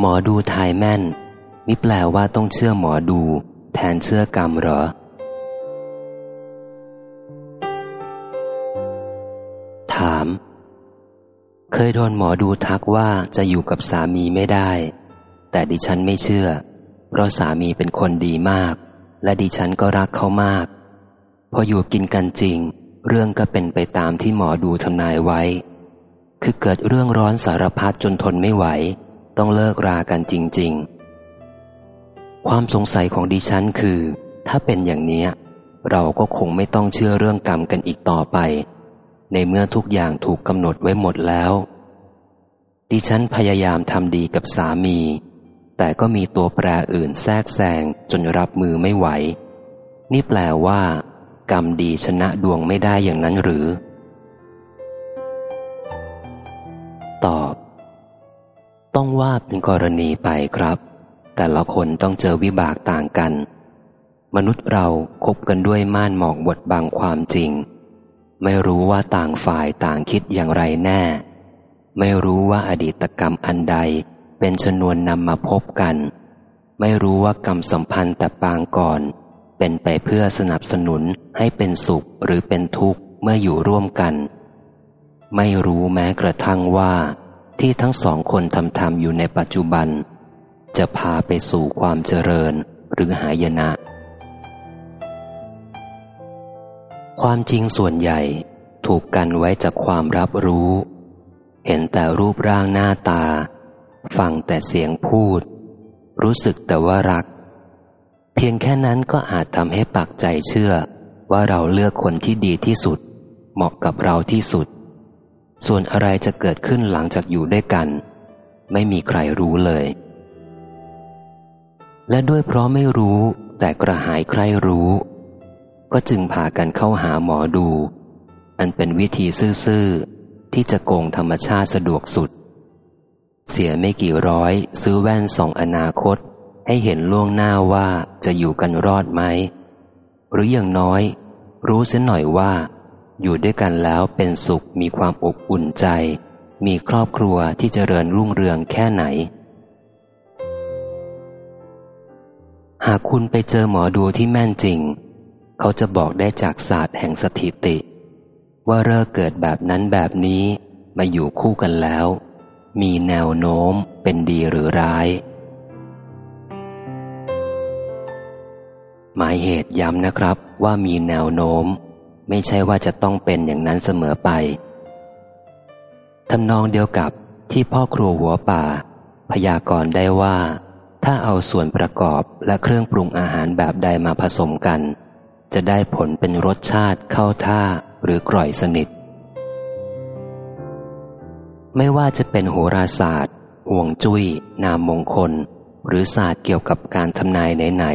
หมอดูทายแม่น มิแปลว่าต้องเชื่อหมอดู แทนเชื่อกรรมหรอ ถาม เคยโดนหมอดูทักว่าจะอยู่กับสามีไม่ได้ แต่ดิฉันไม่เชื่อ เพราะสามีเป็นคนดีมาก และดิฉันก็รักเขามาก พออยู่กินกันจริง เรื่องก็เป็นไปตามที่หมอดูทำนายไว้ คือเกิดเรื่องร้อนสารพัดจนทนไม่ไหว ต้องเลิกรากันจริง ๆ ความสงสัยของดิฉันคือ ถ้าเป็นอย่างนี้เราก็คงไม่ต้องเชื่อเรื่องกรรมกันอีกต่อไป ในเมื่อทุกอย่างถูกกำหนดไว้หมดแล้ว ดิฉันพยายามทำดีกับสามี แต่ก็มีตัวแปรอื่นแทรกแซงจนรับมือไม่ไหว นี่แปลว่า กรรมดีชนะดวงไม่ได้อย่างนั้นหรือ ตอบ ต้องว่าเป็นกรณีไปครับ แต่ละคนต้องเจอวิบากต่างกัน มนุษย์เราคบกันด้วยม่านหมอกบทบังความจริง ไม่รู้ว่าต่างฝ่ายต่างคิดอย่างไรแน่ ไม่รู้ว่าอดีตกรรมอันใดเป็นชนวนนำมาพบกัน ไม่รู้ว่ากรรมสัมพันธ์แต่ปางก่อน เป็นไปเพื่อสนับสนุนให้เป็นสุขหรือเป็นทุกข์เมื่ออยู่ร่วมกัน ไม่รู้แม้กระทั่งว่า ที่ทั้งสองคนทำทำอยู่ในปัจจุบัน จะพาไปสู่ความเจริญหรือหายนะ ความจริงส่วนใหญ่ถูกกันไว้จากความรับรู้ เห็นแต่รูปร่างหน้าตา ฟังแต่เสียงพูด รู้สึกแต่ว่ารัก เพียงแค่นั้นก็อาจทำให้ปักใจเชื่อว่าเราเลือกคนที่ดีที่สุด เหมาะกับเราที่สุด ส่วนอะไรจะเกิดขึ้นหลังจากอยู่ด้วยกัน ไม่มีใครรู้เลย และด้วยเพราะไม่รู้แต่กระหายใครรู้ ก็จึงพากันเข้าหาหมอดู อันเป็นวิธีซื่อๆ ที่จะโกงธรรมชาติสะดวกสุด เสียไม่กี่ร้อยซื้อแว่นส่องอนาคต ให้เห็นล่วงหน้าว่าจะอยู่กันรอดไหม หรืออย่างน้อย รู้เสียหน่อยว่า อยู่ด้วยกันแล้วเป็นสุขมีความอบอุ่นใจ มีครอบครัวที่จเจริญรุ่งเรืองแค่ไหน หากคุณไปเจอหมอดูที่แม่นจริง เขาจะบอกได้จากศาสตร์แห่งสถิติ ว่าเลิกเกิดแบบนั้นแบบนี้มาอยู่คู่กันแล้ว มีแนวโน้มเป็นดีหรือร้าย หมายเหตุย้ำนะครับว่ามีแนวโน้ม ไม่ใช่ว่าจะต้องเป็นอย่างนั้นเสมอไปทำนองเดียวกับที่พ่อครัวหัวป่า พยากรณ์ได้ว่า ถ้าเอาส่วนประกอบและเครื่องปรุงอาหารแบบใดมาผสมกัน จะได้ผลเป็นรสชาติเข้าท่าหรือกร่อยสนิท ไม่ว่าจะเป็นโหราศาสตร์ห่วงจุย้ย นามมงคล หรือศาสตร์เกี่ยวกับการทำนายไหน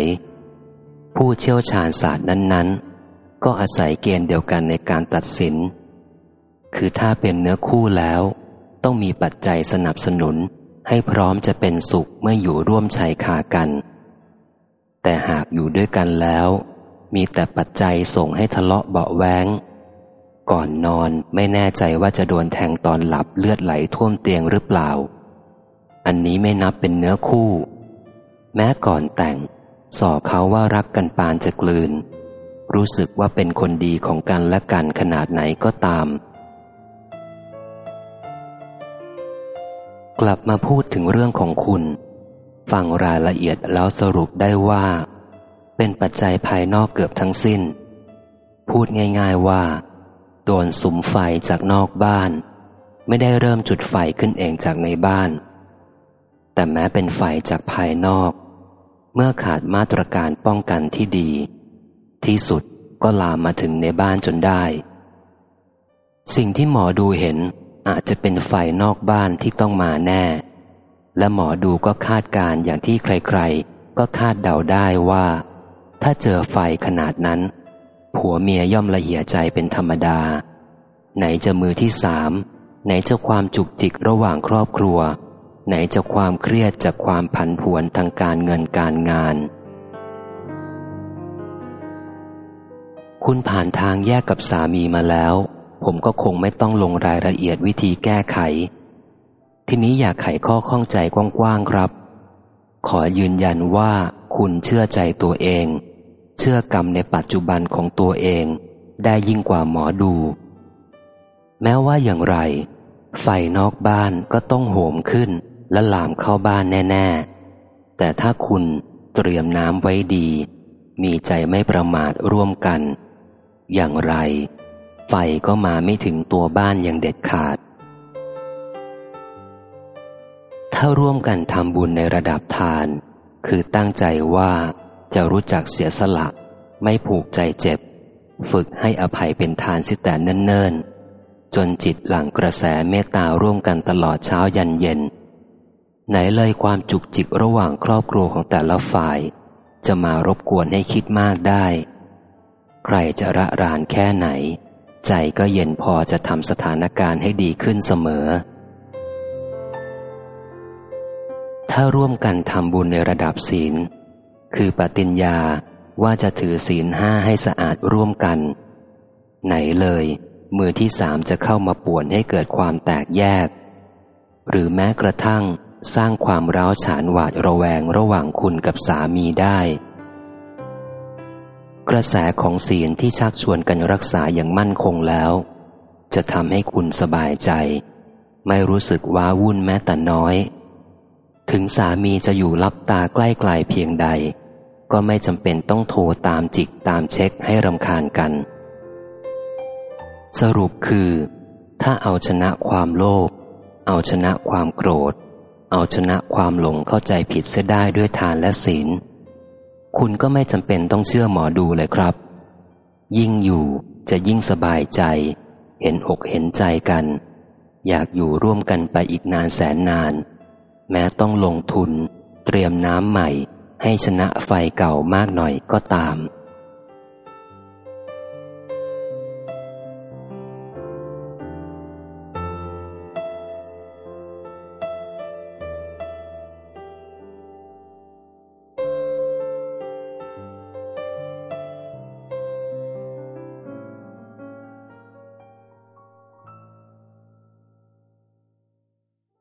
ๆผู้เชี่ยวชาญศาสตร์นั้นๆ ก็อาศัยเกณฑ์เดียวกันในการตัดสิน คือถ้าเป็นเนื้อคู่แล้ว ต้องมีปัจจัยสนับสนุนให้พร้อมจะเป็นสุขเมื่ออยู่ร่วมชายคากัน แต่หากอยู่ด้วยกันแล้ว มีแต่ปัจจัยส่งให้ทะเลาะเบาแวงก่อนนอนไม่แน่ใจว่าจะโดนแทงตอนหลับเลือดไหลท่วมเตียงหรือเปล่า อันนี้ไม่นับเป็นเนื้อคู่ แม้ก่อนแต่งสอเขาว่ารักกันปานจะกลืน รู้สึกว่าเป็นคนดีของกันและกันขนาดไหนก็ตาม กลับมาพูดถึงเรื่องของคุณ ฟังรายละเอียดแล้วสรุปได้ว่า เป็นปัจจัยภายนอกเกือบทั้งสิ้น พูดง่ายๆว่า โดนสุมไฟจากนอกบ้าน ไม่ได้เริ่มจุดไฟขึ้นเองจากในบ้าน แต่แม้เป็นไฟจากภายนอก เมื่อขาดมาตรการป้องกันที่ดี ที่สุดก็ลามมาถึงในบ้านจนได้ สิ่งที่หมอดูเห็นอาจจะเป็นไฟนอกบ้านที่ต้องมาแน่ และหมอดูก็คาดการอย่างที่ใครๆ ก็คาดเดาได้ว่า ถ้าเจอไฟขนาดนั้น ผัวเมียย่อมละเหียใจเป็นธรรมดา ไหนจะมือที่สาม ไหนจะความจุกจิกระหว่างครอบครัว ไหนจะความเครียดจากความผันผวนทางการเงินการงาน คุณผ่านทางแยกกับสามีมาแล้ว ผมก็คงไม่ต้องลงรายละเอียดวิธีแก้ไข ทีนี้อยากไขข้อข้องใจกว้างๆครับ ขอยืนยันว่าคุณเชื่อใจตัวเอง เชื่อกรรมในปัจจุบันของตัวเอง ได้ยิ่งกว่าหมอดู แม้ว่าอย่างไร ไฟนอกบ้านก็ต้องโหมขึ้นและลามเข้าบ้านแน่ ๆ แต่ถ้าคุณเตรียมน้ำไว้ดี มีใจไม่ประมาทร่วมกัน อย่างไร ไฟก็มาไม่ถึงตัวบ้านอย่างเด็ดขาด ถ้าร่วมกันทำบุญในระดับทาน คือตั้งใจว่าจะรู้จักเสียสละ ไม่ผูกใจเจ็บ ฝึกให้อภัยเป็นทานสิแต่เนิ่นๆ จนจิตหลั่งกระแสเมตตาร่วมกันตลอดเช้ายันเย็น ไหนเลยความจุกจิกระหว่างครอบครัวของแต่ละฝ่าย จะมารบกวนให้คิดมากได้ ใครจะระรานแค่ไหน ใจก็เย็นพอจะทำสถานการณ์ให้ดีขึ้นเสมอ ถ้าร่วมกันทำบุญในระดับศีล คือปฏิญญาว่าจะถือศีลห้าให้สะอาดร่วมกัน ไหนเลย มือที่สามจะเข้ามาป่วนให้เกิดความแตกแยก หรือแม้กระทั่งสร้างความร้าวฉานหวาดระแวงระหว่างคุณกับสามีได้ กระแสของศีลที่ชักชวนกันรักษาอย่างมั่นคงแล้ว จะทำให้คุณสบายใจ ไม่รู้สึกว้าวุ่นแม้แต่น้อย ถึงสามีจะอยู่ลับตาใกล้ไกลเพียงใด ก็ไม่จำเป็นต้องโทรตามจิกตามเช็คให้รำคาญกัน สรุปคือ ถ้าเอาชนะความโลภเอาชนะความโกรธ เอาชนะความหลงเข้าใจผิดเสียได้ด้วยทานและศีล คุณก็ไม่จำเป็นต้องเชื่อหมอดูเลยครับ ยิ่งอยู่จะยิ่งสบายใจ เห็นอกเห็นใจกัน อยากอยู่ร่วมกันไปอีกนานแสนนาน แม้ต้องลงทุน เตรียมน้ำใหม่ ให้ชนะไฟเก่ามากหน่อยก็ตาม